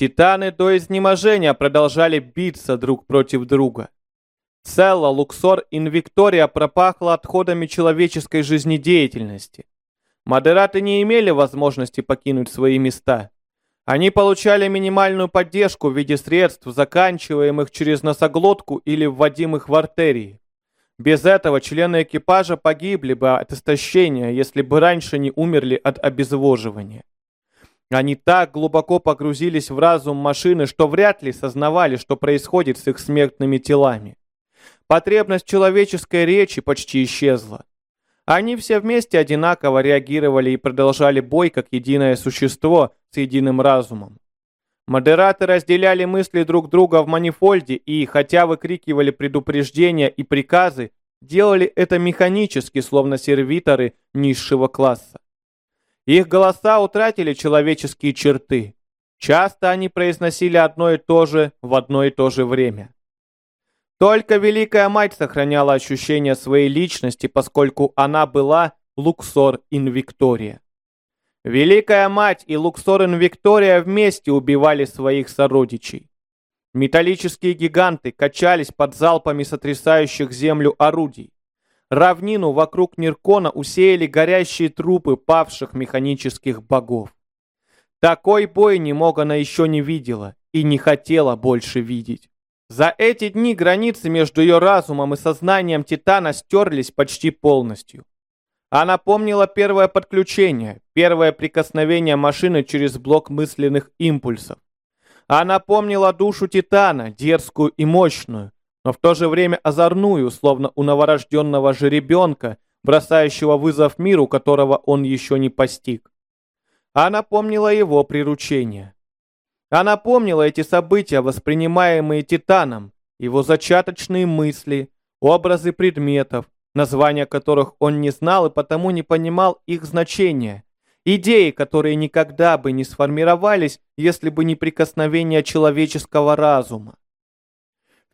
Титаны до изнеможения продолжали биться друг против друга. Целла, Луксор, Инвиктория пропахла отходами человеческой жизнедеятельности. Модераты не имели возможности покинуть свои места. Они получали минимальную поддержку в виде средств, заканчиваемых через носоглотку или вводимых в артерии. Без этого члены экипажа погибли бы от истощения, если бы раньше не умерли от обезвоживания. Они так глубоко погрузились в разум машины, что вряд ли сознавали, что происходит с их смертными телами. Потребность человеческой речи почти исчезла. Они все вместе одинаково реагировали и продолжали бой как единое существо с единым разумом. Модераты разделяли мысли друг друга в манифольде и, хотя выкрикивали предупреждения и приказы, делали это механически, словно сервиторы низшего класса. Их голоса утратили человеческие черты. Часто они произносили одно и то же в одно и то же время. Только Великая Мать сохраняла ощущение своей личности, поскольку она была Луксор Инвиктория. Великая Мать и Луксорен Виктория вместе убивали своих сородичей. Металлические гиганты качались под залпами сотрясающих землю орудий. Равнину вокруг Ниркона усеяли горящие трупы павших механических богов. Такой бой Немогана еще не видела и не хотела больше видеть. За эти дни границы между ее разумом и сознанием Титана стерлись почти полностью. Она помнила первое подключение, первое прикосновение машины через блок мысленных импульсов. Она помнила душу Титана, дерзкую и мощную, но в то же время озорную, словно у новорожденного жеребенка, бросающего вызов миру, которого он еще не постиг. Она помнила его приручение. Она помнила эти события, воспринимаемые Титаном, его зачаточные мысли, образы предметов, названия которых он не знал и потому не понимал их значения, идеи, которые никогда бы не сформировались, если бы не прикосновение человеческого разума.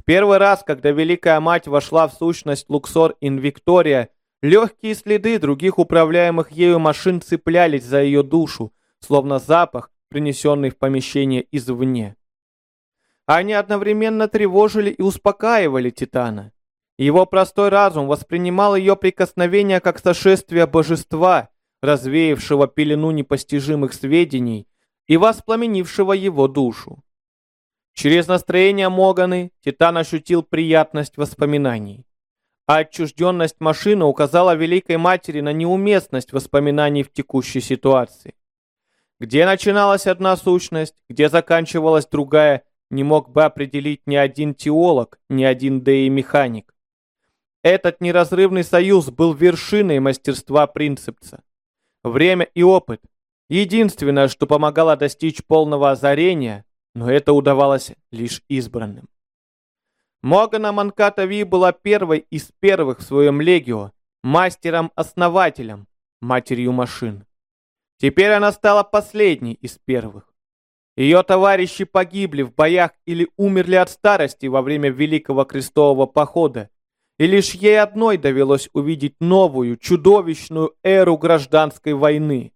Первый раз, когда Великая Мать вошла в сущность Луксор Инвиктория, легкие следы других управляемых ею машин цеплялись за ее душу, словно запах, принесенный в помещение извне. Они одновременно тревожили и успокаивали Титана. Его простой разум воспринимал ее прикосновение как сошествие божества, развеявшего пелену непостижимых сведений и воспламенившего его душу. Через настроение Моганы Титан ощутил приятность воспоминаний. А отчужденность машины указала Великой Матери на неуместность воспоминаний в текущей ситуации. Где начиналась одна сущность, где заканчивалась другая, не мог бы определить ни один теолог, ни один деи-механик. Этот неразрывный союз был вершиной мастерства принципца. Время и опыт — единственное, что помогало достичь полного озарения, но это удавалось лишь избранным. Могана Манката была первой из первых в своем легио, мастером-основателем, матерью машин. Теперь она стала последней из первых. Ее товарищи погибли в боях или умерли от старости во время Великого Крестового Похода, и лишь ей одной довелось увидеть новую, чудовищную эру гражданской войны.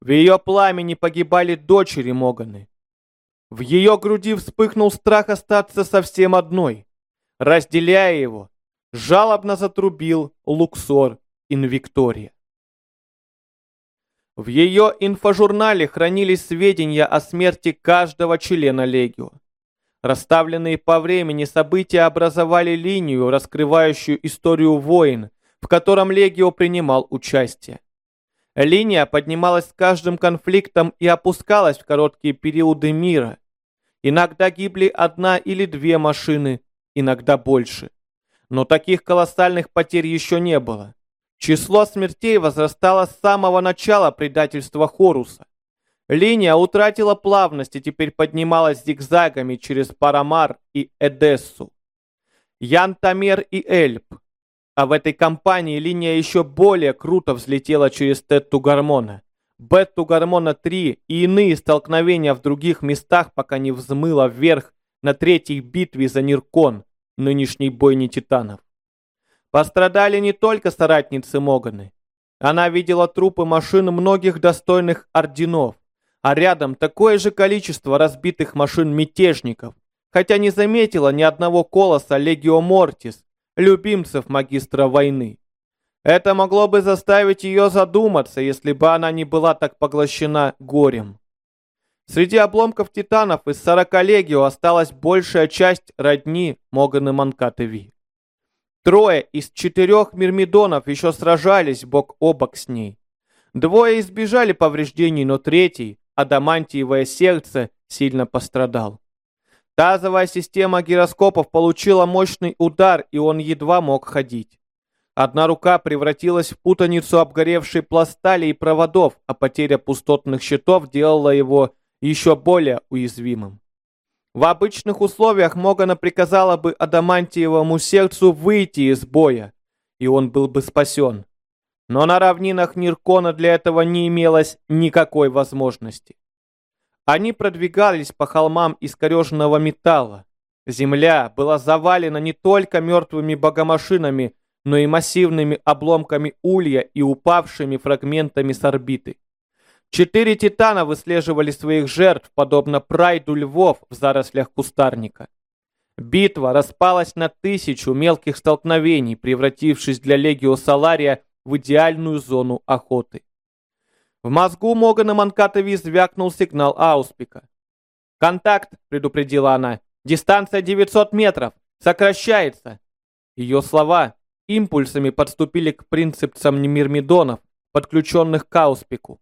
В ее пламени погибали дочери Моганы. В ее груди вспыхнул страх остаться совсем одной. Разделяя его, жалобно затрубил Луксор Инвиктория. В ее инфожурнале хранились сведения о смерти каждого члена Легио. Расставленные по времени события образовали линию, раскрывающую историю войн, в котором Легио принимал участие. Линия поднималась с каждым конфликтом и опускалась в короткие периоды мира. Иногда гибли одна или две машины, иногда больше. Но таких колоссальных потерь еще не было. Число смертей возрастало с самого начала предательства Хоруса. Линия утратила плавность и теперь поднималась зигзагами через Парамар и Эдессу. Янтамер и Эльп. А в этой кампании линия еще более круто взлетела через Тетту Гармона. Бетту Гармона 3 и иные столкновения в других местах, пока не взмыла вверх на третьей битве за Ниркон, нынешней бойни титанов. Пострадали не только соратницы Моганы. Она видела трупы машин многих достойных орденов, а рядом такое же количество разбитых машин мятежников, хотя не заметила ни одного колоса Легио Мортис, любимцев магистра войны. Это могло бы заставить ее задуматься, если бы она не была так поглощена горем. Среди обломков титанов из 40 легио осталась большая часть родни Моганы Манкатеви. Трое из четырех мирмидонов еще сражались бок о бок с ней. Двое избежали повреждений, но третий, адамантиевое сердце, сильно пострадал. Тазовая система гироскопов получила мощный удар, и он едва мог ходить. Одна рука превратилась в путаницу обгоревшей пластали и проводов, а потеря пустотных щитов делала его еще более уязвимым. В обычных условиях Могана приказала бы Адамантиевому сердцу выйти из боя, и он был бы спасен. Но на равнинах Ниркона для этого не имелось никакой возможности. Они продвигались по холмам искореженного металла. Земля была завалена не только мертвыми богомашинами, но и массивными обломками улья и упавшими фрагментами с орбиты. Четыре титана выслеживали своих жертв, подобно прайду львов в зарослях кустарника. Битва распалась на тысячу мелких столкновений, превратившись для Легио Салария в идеальную зону охоты. В мозгу Могана Манкатови звякнул сигнал Ауспика. «Контакт!» — предупредила она. «Дистанция 900 метров! Сокращается!» Ее слова импульсами подступили к принципцам мирмидонов, подключенных к Ауспику.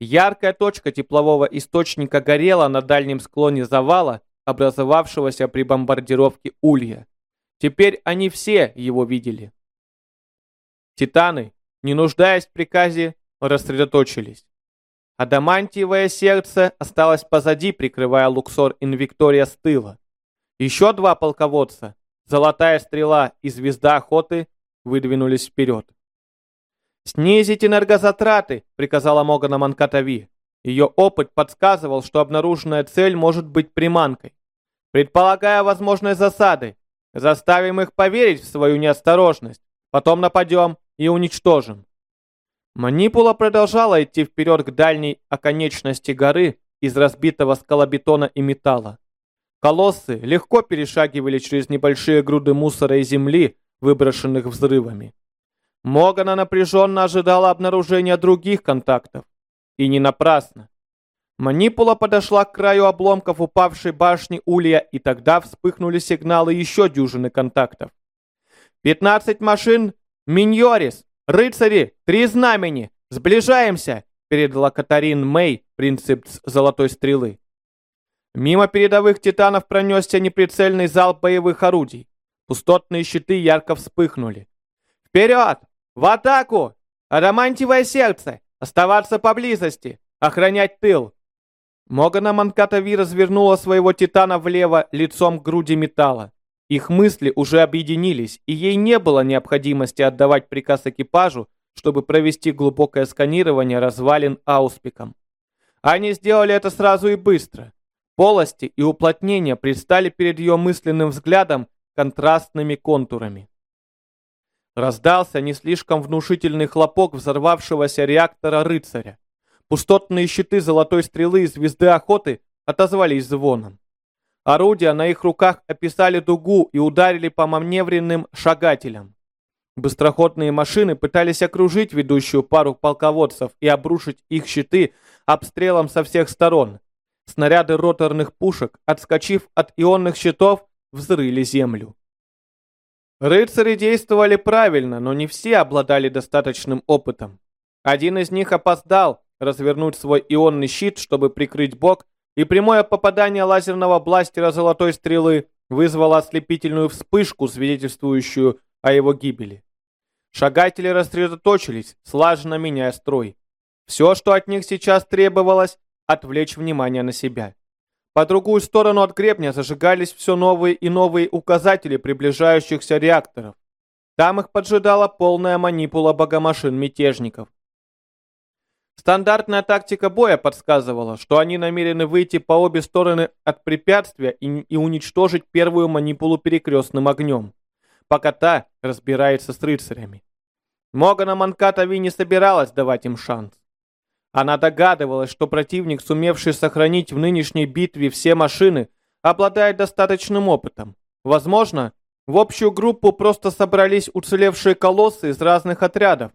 Яркая точка теплового источника горела на дальнем склоне завала, образовавшегося при бомбардировке Улья. Теперь они все его видели. Титаны, не нуждаясь в приказе, рассредоточились. Адамантиевое сердце осталось позади, прикрывая Луксор Инвиктория с тыла. Еще два полководца, Золотая Стрела и Звезда Охоты, выдвинулись вперед. «Снизить энергозатраты», — приказала Могана Манкатави. Ее опыт подсказывал, что обнаруженная цель может быть приманкой. Предполагая возможные засады, заставим их поверить в свою неосторожность, потом нападем и уничтожим. Манипула продолжала идти вперед к дальней оконечности горы из разбитого скалобетона и металла. Колоссы легко перешагивали через небольшие груды мусора и земли, выброшенных взрывами. Могана напряженно ожидала обнаружения других контактов. И не напрасно. Манипула подошла к краю обломков упавшей башни Улья, и тогда вспыхнули сигналы еще дюжины контактов. «Пятнадцать машин! Миньорис! Рыцари! Три знамени! Сближаемся!» передала Катарин Мэй принцип золотой стрелы. Мимо передовых титанов пронесся неприцельный залп боевых орудий. Пустотные щиты ярко вспыхнули. «Вперед! В атаку! Адамантиевое сердце! Оставаться поблизости! Охранять тыл!» Могана Манкатави развернула своего титана влево лицом к груди металла. Их мысли уже объединились, и ей не было необходимости отдавать приказ экипажу, чтобы провести глубокое сканирование развалин ауспиком. Они сделали это сразу и быстро. Полости и уплотнения предстали перед ее мысленным взглядом контрастными контурами. Раздался не слишком внушительный хлопок взорвавшегося реактора «Рыцаря». Пустотные щиты золотой стрелы и звезды охоты отозвались звоном. Орудия на их руках описали дугу и ударили по маневренным шагателям. Быстроходные машины пытались окружить ведущую пару полководцев и обрушить их щиты обстрелом со всех сторон. Снаряды роторных пушек, отскочив от ионных щитов, взрыли землю. Рыцари действовали правильно, но не все обладали достаточным опытом. Один из них опоздал развернуть свой ионный щит, чтобы прикрыть бок, и прямое попадание лазерного бластера золотой стрелы вызвало ослепительную вспышку, свидетельствующую о его гибели. Шагатели рассредоточились, слаженно меняя строй. Все, что от них сейчас требовалось, отвлечь внимание на себя. По другую сторону от гребня зажигались все новые и новые указатели приближающихся реакторов. Там их поджидала полная манипула богомашин мятежников. Стандартная тактика боя подсказывала, что они намерены выйти по обе стороны от препятствия и, и уничтожить первую манипулу перекрестным огнем, пока та разбирается с рыцарями. Могана Манкатави не собиралась давать им шанс. Она догадывалась, что противник, сумевший сохранить в нынешней битве все машины, обладает достаточным опытом. Возможно, в общую группу просто собрались уцелевшие колоссы из разных отрядов,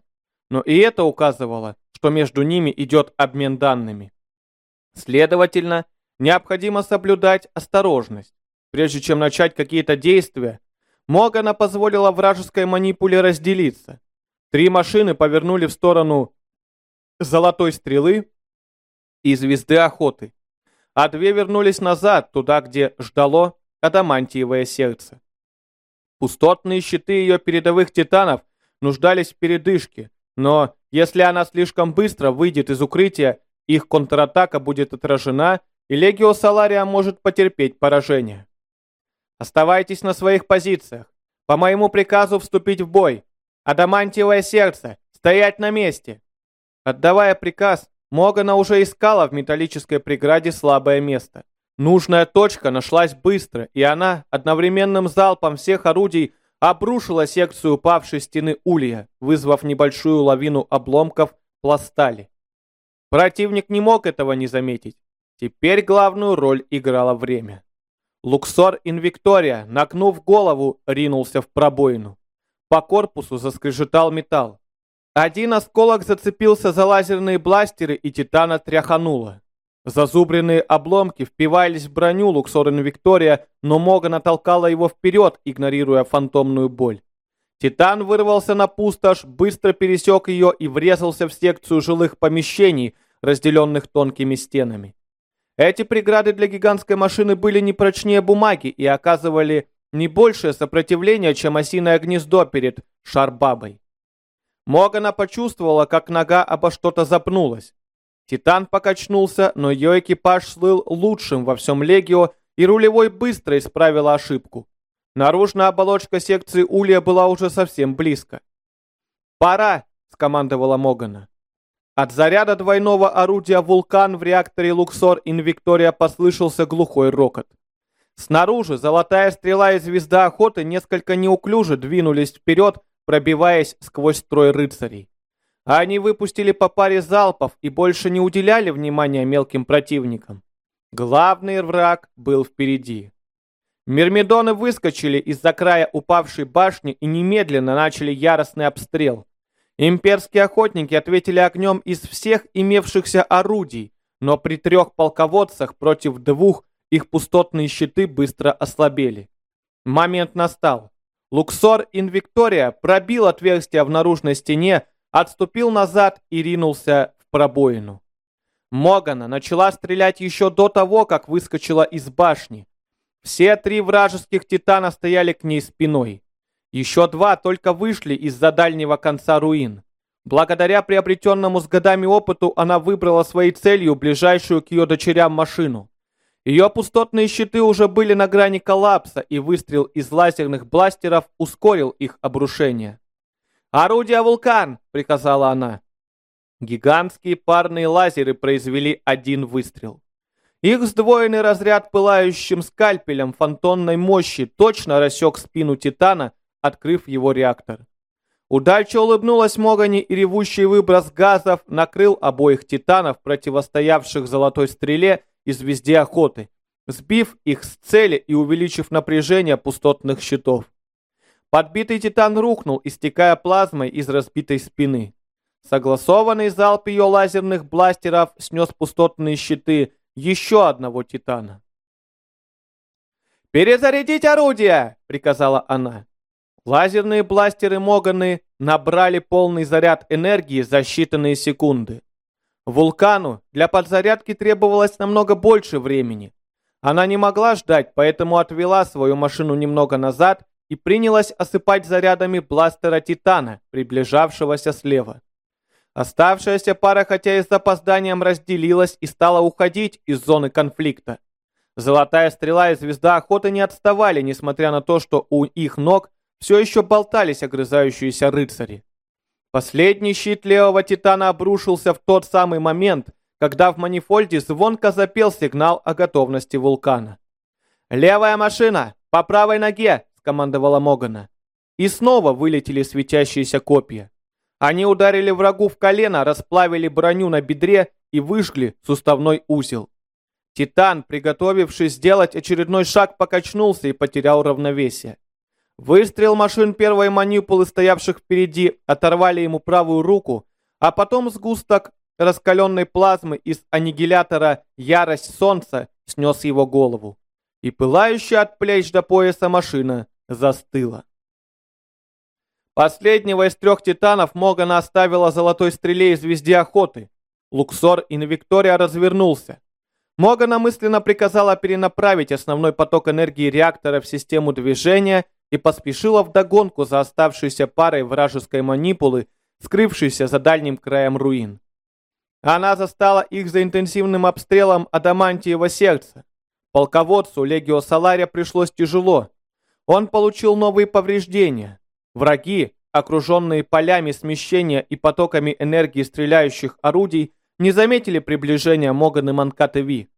но и это указывало, что между ними идет обмен данными. Следовательно, необходимо соблюдать осторожность. Прежде чем начать какие-то действия, Могана позволила вражеской манипуле разделиться. Три машины повернули в сторону Золотой Стрелы и Звезды Охоты, а две вернулись назад, туда, где ждало адамантиевое сердце. Пустотные щиты ее передовых титанов нуждались в передышке, но если она слишком быстро выйдет из укрытия, их контратака будет отражена, и Легио Салария может потерпеть поражение. Оставайтесь на своих позициях. По моему приказу вступить в бой. Адамантиевое сердце. Стоять на месте. Отдавая приказ, Могана уже искала в металлической преграде слабое место. Нужная точка нашлась быстро, и она одновременным залпом всех орудий обрушила секцию упавшей стены улья, вызвав небольшую лавину обломков пластали. Противник не мог этого не заметить. Теперь главную роль играло время. Луксор Инвиктория, нагнув голову, ринулся в пробоину. По корпусу заскрежетал металл. Один осколок зацепился за лазерные бластеры, и Титана тряхануло. Зазубренные обломки впивались в броню Луксорен Виктория, но Могана толкала его вперед, игнорируя фантомную боль. Титан вырвался на пустошь, быстро пересек ее и врезался в секцию жилых помещений, разделенных тонкими стенами. Эти преграды для гигантской машины были не прочнее бумаги и оказывали не большее сопротивление, чем осиное гнездо перед шарбабой. Могана почувствовала, как нога обо что-то запнулась. Титан покачнулся, но ее экипаж слыл лучшим во всем Легио, и рулевой быстро исправила ошибку. Наружная оболочка секции Улья была уже совсем близко. «Пора!» — скомандовала Могана. От заряда двойного орудия «Вулкан» в реакторе «Луксор» Инвиктория послышался глухой рокот. Снаружи золотая стрела и звезда охоты несколько неуклюже двинулись вперед, пробиваясь сквозь строй рыцарей. Они выпустили по паре залпов и больше не уделяли внимания мелким противникам. Главный враг был впереди. Мирмидоны выскочили из-за края упавшей башни и немедленно начали яростный обстрел. Имперские охотники ответили огнем из всех имевшихся орудий, но при трех полководцах против двух их пустотные щиты быстро ослабели. Момент настал. Луксор Инвиктория пробил отверстие в наружной стене, отступил назад и ринулся в пробоину. Могана начала стрелять еще до того, как выскочила из башни. Все три вражеских титана стояли к ней спиной. Еще два только вышли из-за дальнего конца руин. Благодаря приобретенному с годами опыту она выбрала своей целью ближайшую к ее дочерям машину. Ее пустотные щиты уже были на грани коллапса, и выстрел из лазерных бластеров ускорил их обрушение. «Орудие «Вулкан!» — приказала она. Гигантские парные лазеры произвели один выстрел. Их сдвоенный разряд пылающим скальпелем фантонной мощи точно рассек спину Титана, открыв его реактор. Удача улыбнулась Могани, и ревущий выброс газов накрыл обоих Титанов, противостоявших золотой стреле и звезде охоты, сбив их с цели и увеличив напряжение пустотных щитов. Подбитый титан рухнул, истекая плазмой из разбитой спины. Согласованный залп ее лазерных бластеров снес пустотные щиты еще одного титана. «Перезарядить орудие!» — приказала она. Лазерные бластеры Моганы набрали полный заряд энергии за считанные секунды. Вулкану для подзарядки требовалось намного больше времени. Она не могла ждать, поэтому отвела свою машину немного назад и принялась осыпать зарядами бластера Титана, приближавшегося слева. Оставшаяся пара, хотя и с запозданием, разделилась и стала уходить из зоны конфликта. Золотая стрела и звезда охоты не отставали, несмотря на то, что у их ног все еще болтались огрызающиеся рыцари. Последний щит левого титана обрушился в тот самый момент, когда в манифольде звонко запел сигнал о готовности вулкана. «Левая машина! По правой ноге! командовала Могана. И снова вылетели светящиеся копья. Они ударили врагу в колено, расплавили броню на бедре и выжгли суставной узел. Титан, приготовившись сделать очередной шаг, покачнулся и потерял равновесие. Выстрел машин первой манипулы, стоявших впереди, оторвали ему правую руку, а потом сгусток раскаленной плазмы из аннигилятора «Ярость Солнца» снес его голову. И пылающая от плеч до пояса машина застыла. Последнего из трех титанов Могана оставила золотой стреле и звезде охоты. Луксор и Виктория развернулся. Могана мысленно приказала перенаправить основной поток энергии реактора в систему движения и поспешила вдогонку за оставшейся парой вражеской манипулы, скрывшейся за дальним краем руин. Она застала их за интенсивным обстрелом Адамантиева сердца. Полководцу Легио Салария пришлось тяжело. Он получил новые повреждения. Враги, окруженные полями смещения и потоками энергии стреляющих орудий, не заметили приближения Моган и Манкаты Ви.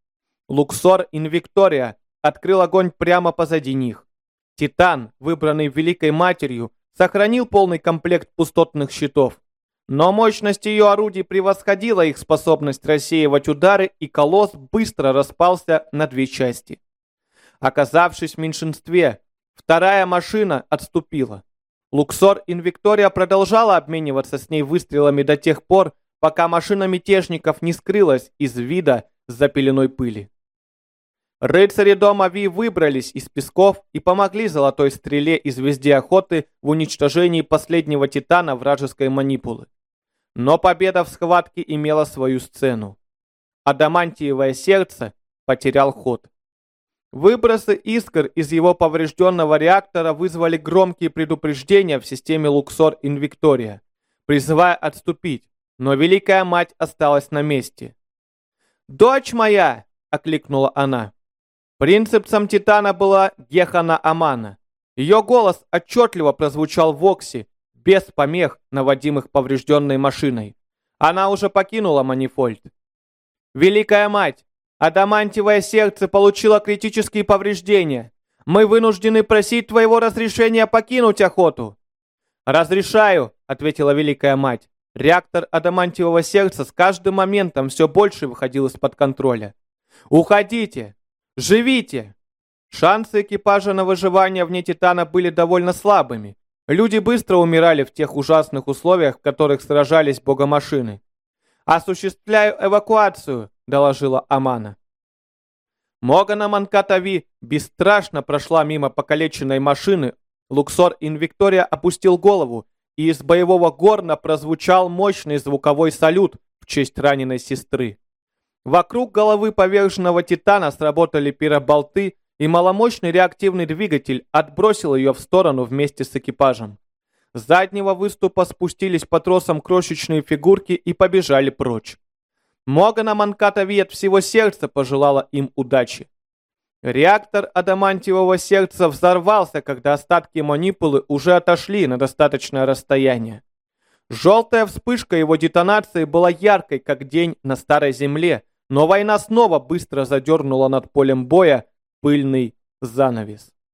Луксор Инвиктория открыл огонь прямо позади них. Титан, выбранный Великой Матерью, сохранил полный комплект пустотных щитов. Но мощность ее орудий превосходила их способность рассеивать удары, и колосс быстро распался на две части. Оказавшись в меньшинстве, вторая машина отступила. Луксор Инвиктория продолжала обмениваться с ней выстрелами до тех пор, пока машина мятежников не скрылась из вида за пеленой пыли. Рыцари дома Ви выбрались из песков и помогли Золотой Стреле и Звезде Охоты в уничтожении последнего титана вражеской манипулы. Но победа в схватке имела свою сцену. Адамантиевое сердце потерял ход. Выбросы искр из его поврежденного реактора вызвали громкие предупреждения в системе Луксор Инвиктория, призывая отступить, но Великая Мать осталась на месте. «Дочь моя!» — окликнула она. Принципцем Титана была Гехана Амана. Ее голос отчетливо прозвучал в Оксе, без помех, наводимых поврежденной машиной. Она уже покинула Манифольд. «Великая Мать, Адамантиевое сердце получило критические повреждения. Мы вынуждены просить твоего разрешения покинуть охоту». «Разрешаю», — ответила Великая Мать. Реактор адамантиевого сердца с каждым моментом все больше выходил из-под контроля. «Уходите! Живите!» Шансы экипажа на выживание вне Титана были довольно слабыми. Люди быстро умирали в тех ужасных условиях, в которых сражались богомашины. «Осуществляю эвакуацию», доложила Амана. Могана Манкатави бесстрашно прошла мимо покалеченной машины. Луксор Инвиктория опустил голову, и из боевого горна прозвучал мощный звуковой салют в честь раненой сестры. Вокруг головы поверженного Титана сработали пироболты, и маломощный реактивный двигатель отбросил ее в сторону вместе с экипажем. С заднего выступа спустились по тросам крошечные фигурки и побежали прочь. Могана Манкатави от всего сердца пожелала им удачи. Реактор адамантиевого сердца взорвался, когда остатки манипулы уже отошли на достаточное расстояние. Желтая вспышка его детонации была яркой, как день на Старой Земле, но война снова быстро задернула над полем боя пыльный занавес.